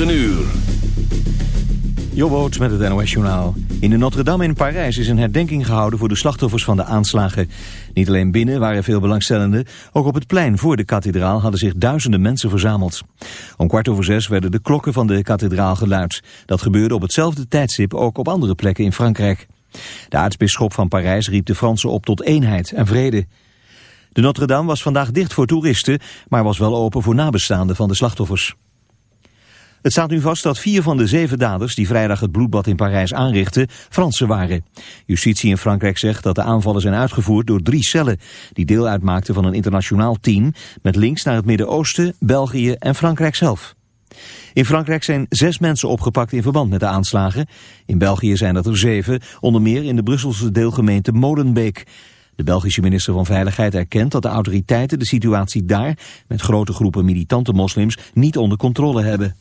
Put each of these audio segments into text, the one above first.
Een uur. Jobboot met het NOS. In de Notre-Dame in Parijs is een herdenking gehouden voor de slachtoffers van de aanslagen. Niet alleen binnen waren veel belangstellenden, ook op het plein voor de kathedraal hadden zich duizenden mensen verzameld. Om kwart over zes werden de klokken van de kathedraal geluid. Dat gebeurde op hetzelfde tijdstip ook op andere plekken in Frankrijk. De aartsbisschop van Parijs riep de Fransen op tot eenheid en vrede. De Notre-Dame was vandaag dicht voor toeristen, maar was wel open voor nabestaanden van de slachtoffers. Het staat nu vast dat vier van de zeven daders die vrijdag het bloedbad in Parijs aanrichtten, Fransen waren. Justitie in Frankrijk zegt dat de aanvallen zijn uitgevoerd door drie cellen, die deel uitmaakten van een internationaal team met links naar het Midden-Oosten, België en Frankrijk zelf. In Frankrijk zijn zes mensen opgepakt in verband met de aanslagen. In België zijn dat er zeven, onder meer in de Brusselse deelgemeente Molenbeek. De Belgische minister van Veiligheid erkent dat de autoriteiten de situatie daar, met grote groepen militante moslims, niet onder controle hebben.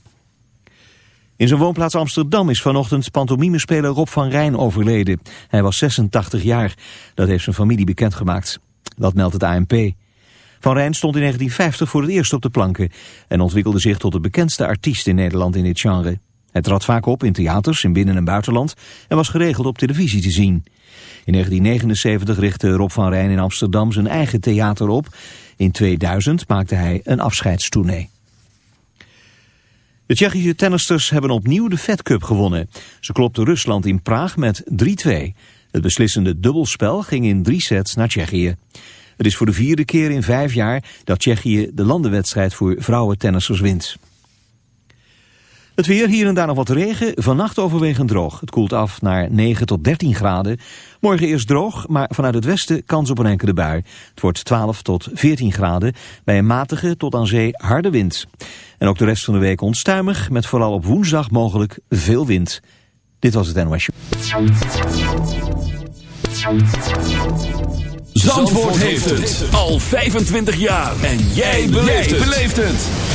In zijn woonplaats Amsterdam is vanochtend pantomimespeler Rob van Rijn overleden. Hij was 86 jaar. Dat heeft zijn familie bekendgemaakt. Dat meldt het ANP. Van Rijn stond in 1950 voor het eerst op de planken... en ontwikkelde zich tot de bekendste artiest in Nederland in dit genre. Hij trad vaak op in theaters in binnen- en buitenland... en was geregeld op televisie te zien. In 1979 richtte Rob van Rijn in Amsterdam zijn eigen theater op. In 2000 maakte hij een afscheidstournee. De Tsjechische tennisters hebben opnieuw de Fed Cup gewonnen. Ze klopten Rusland in Praag met 3-2. Het beslissende dubbelspel ging in drie sets naar Tsjechië. Het is voor de vierde keer in vijf jaar dat Tsjechië de landenwedstrijd voor vrouwentennissers wint. Het weer, hier en daar nog wat regen, vannacht overwegend droog. Het koelt af naar 9 tot 13 graden. Morgen eerst droog, maar vanuit het westen kans op een enkele bui. Het wordt 12 tot 14 graden, bij een matige tot aan zee harde wind. En ook de rest van de week onstuimig, met vooral op woensdag mogelijk veel wind. Dit was het NOS Zandvoort heeft het al 25 jaar. En jij beleeft het.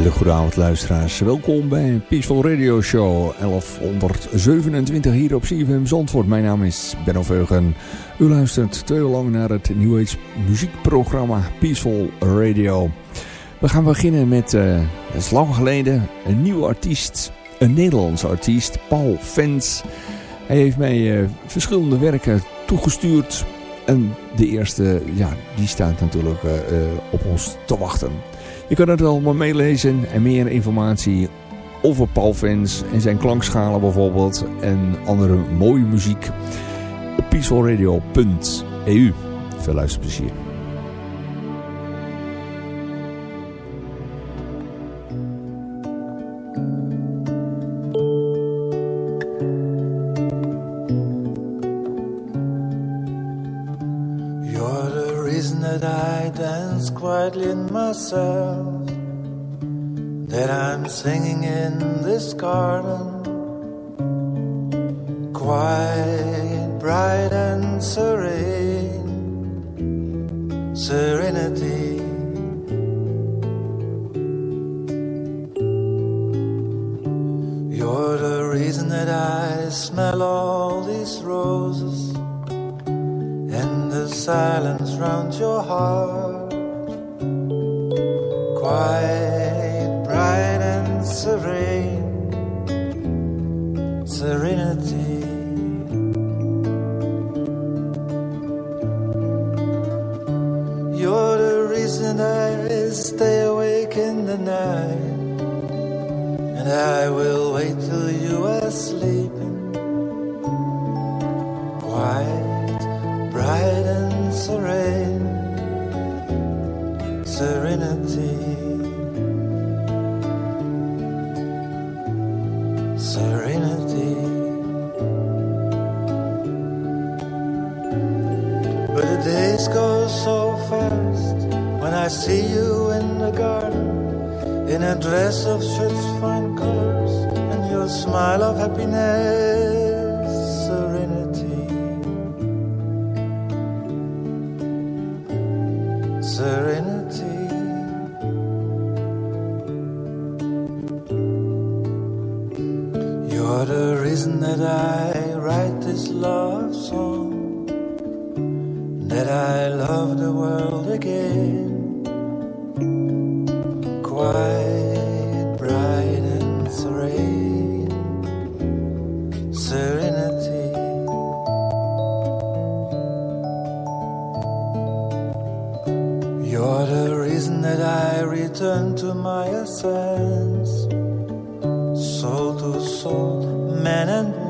Hele luisteraars. Welkom bij Peaceful Radio Show 1127 hier op CFM Zandvoort. Mijn naam is Benno Veugen. U luistert twee uur lang naar het New Age muziekprogramma Peaceful Radio. We gaan beginnen met, uh, dat is lang geleden, een nieuwe artiest. Een Nederlandse artiest, Paul Fens. Hij heeft mij uh, verschillende werken toegestuurd. En de eerste, ja, die staat natuurlijk uh, op ons te wachten. Je kan het allemaal meelezen en meer informatie over Paul Fens en zijn klankschalen bijvoorbeeld en andere mooie muziek op peacefulradio.eu. Veel luisterplezier. Dance myself. That I'm singing in this garden. Quiet, bright, and serene. Serenity. You're the reason that I smell all these roses and the silence round your heart. Soul to soul, man and woman.